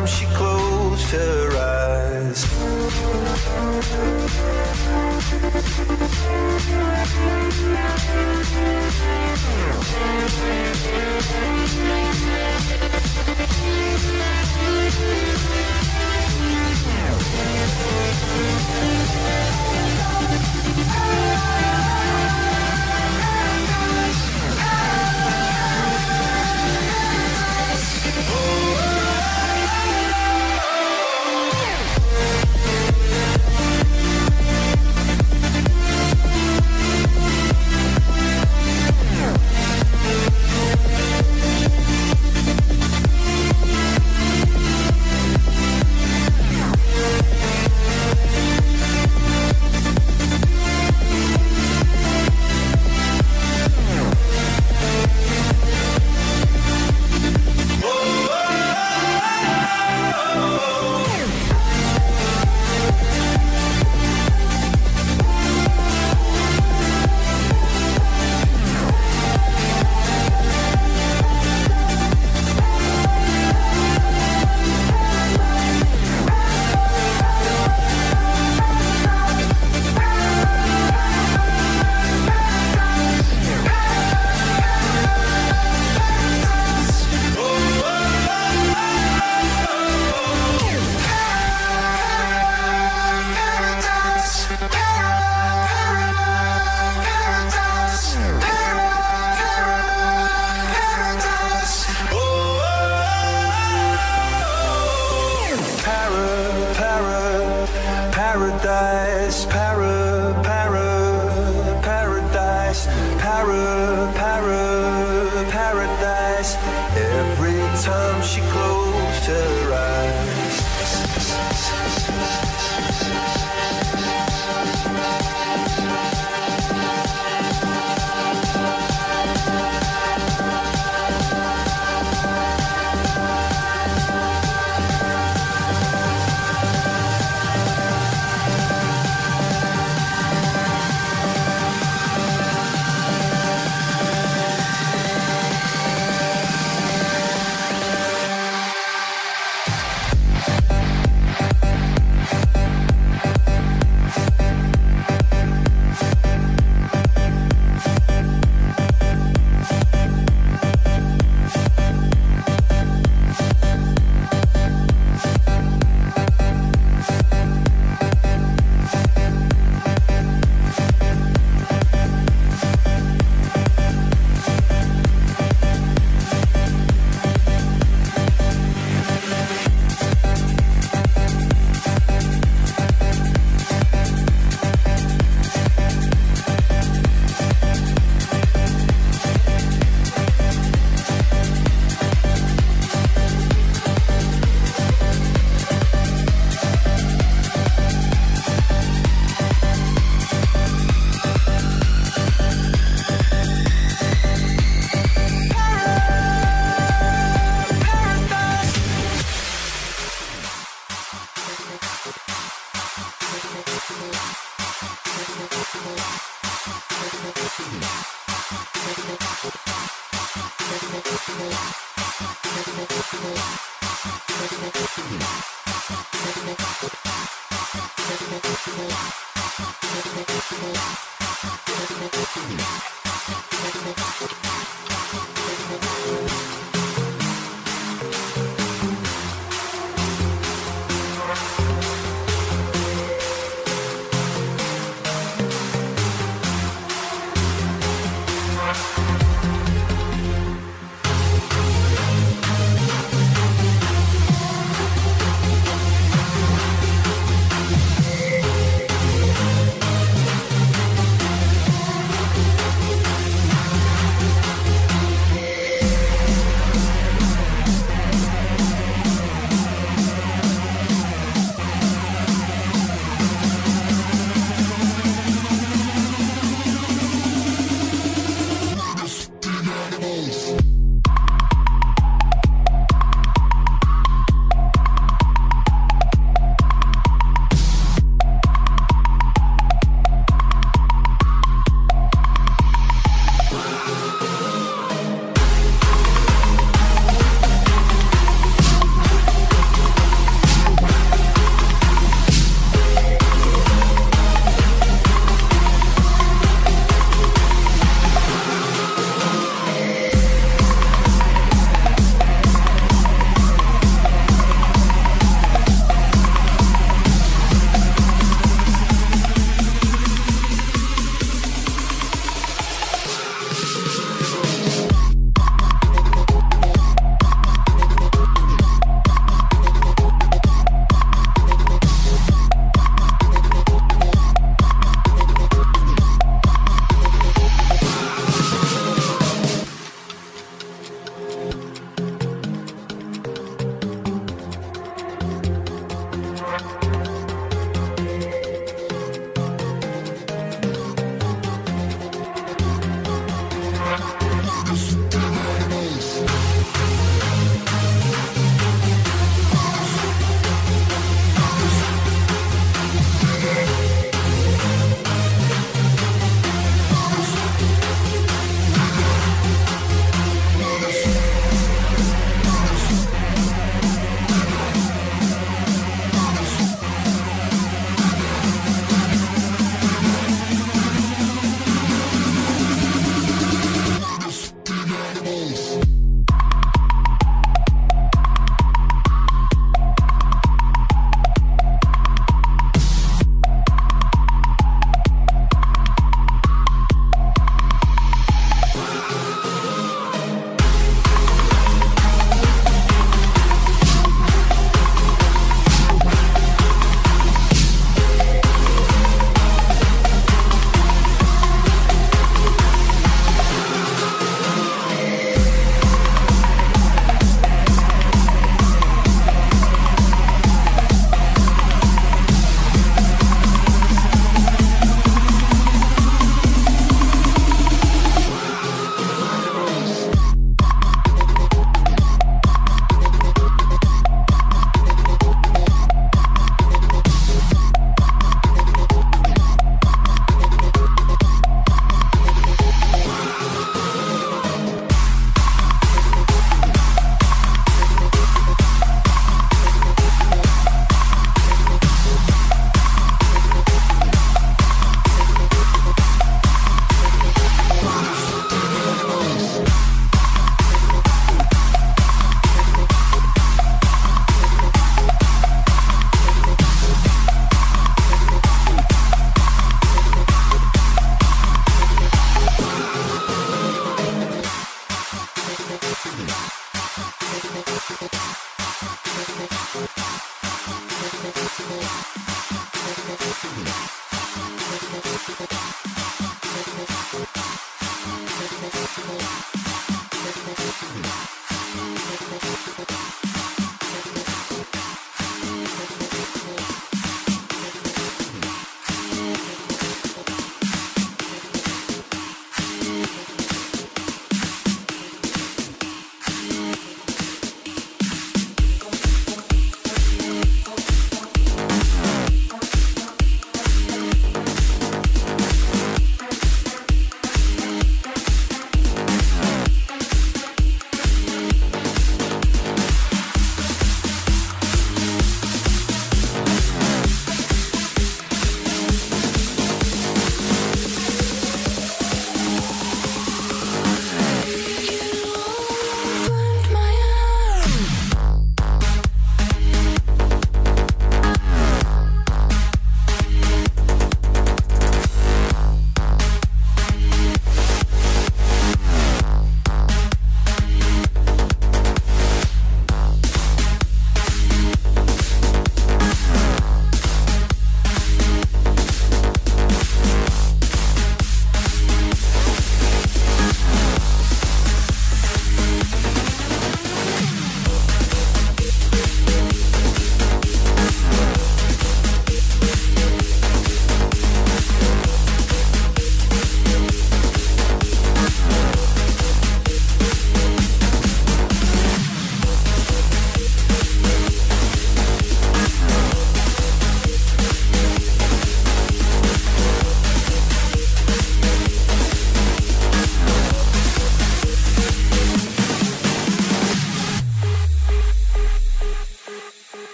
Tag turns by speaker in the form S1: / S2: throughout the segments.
S1: time she closed her eyes.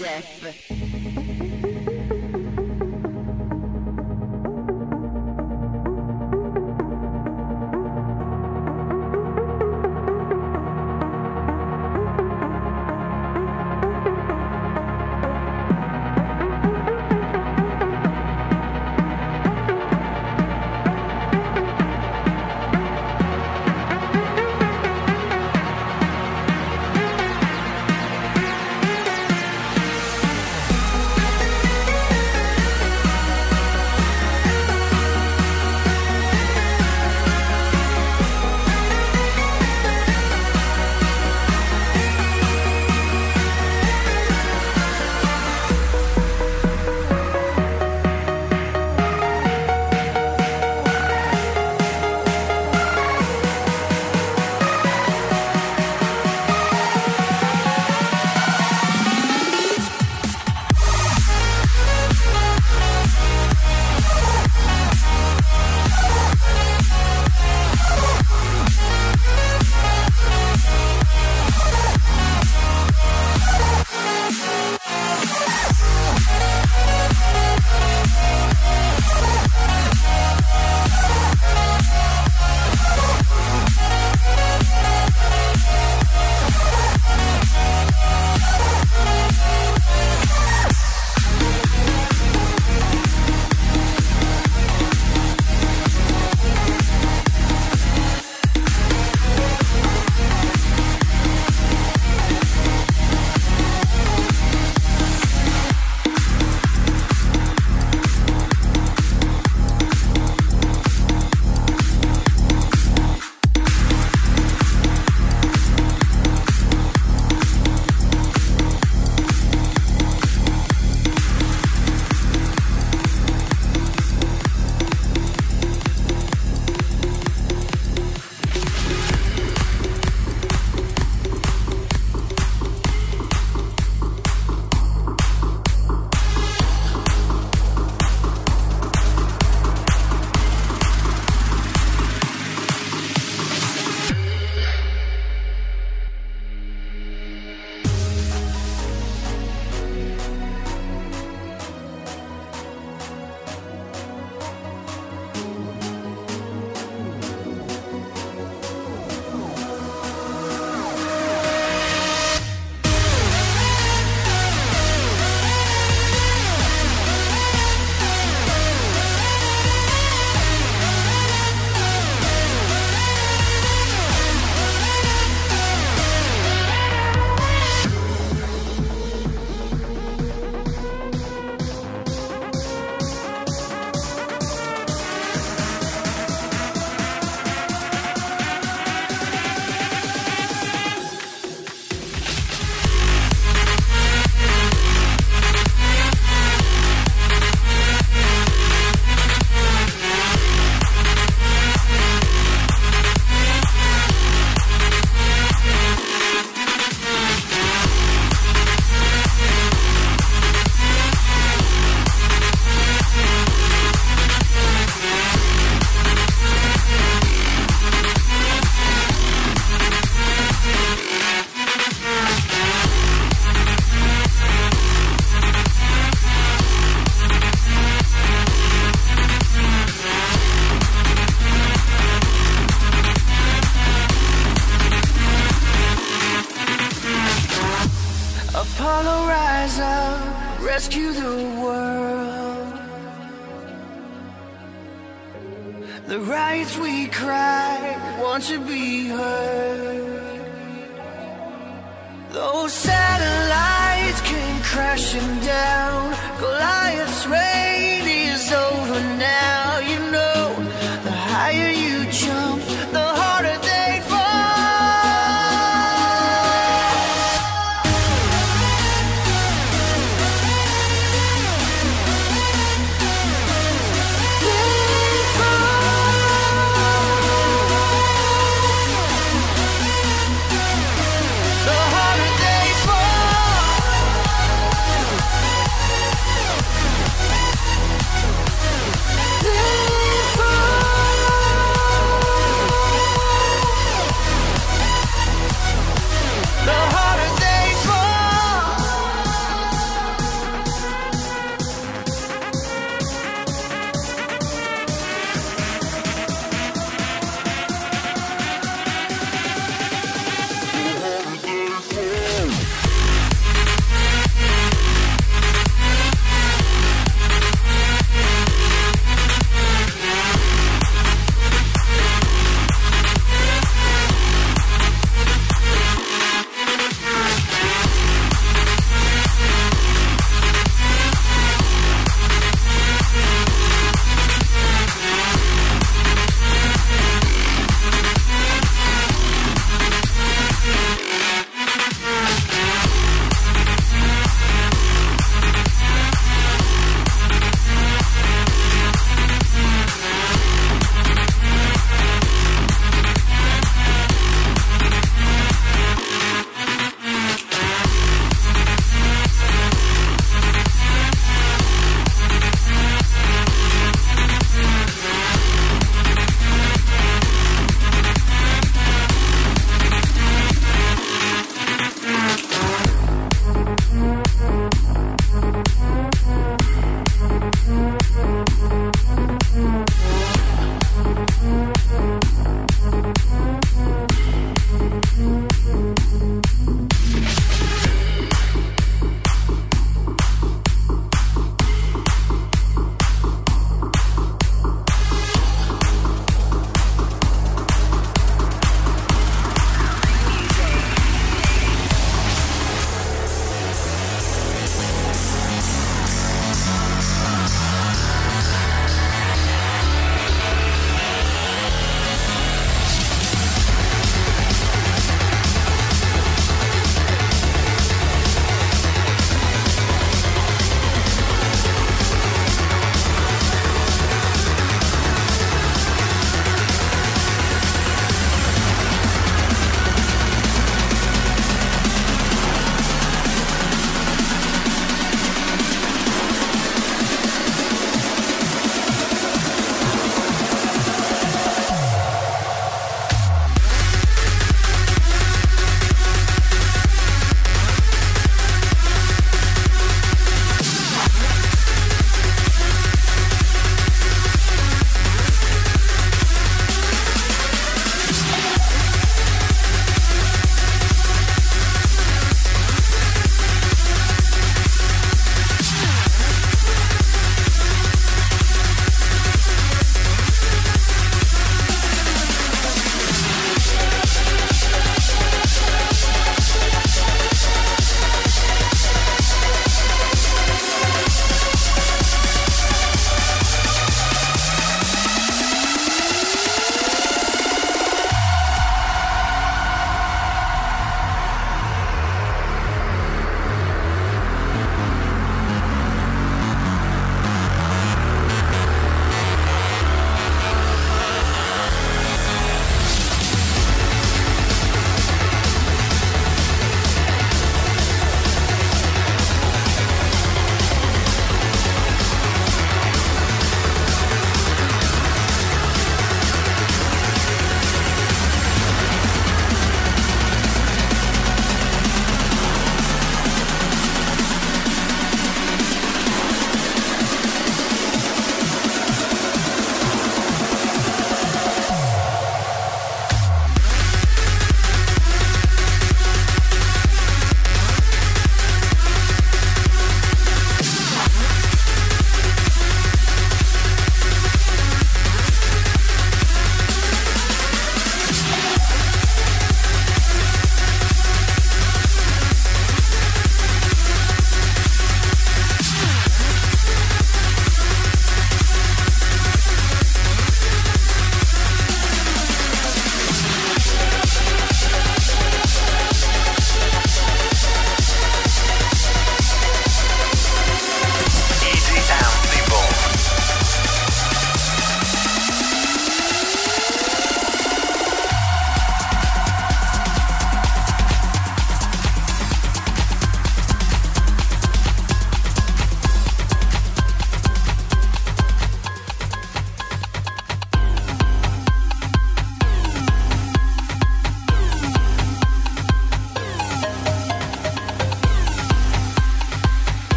S2: Radio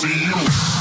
S3: see you.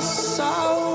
S3: I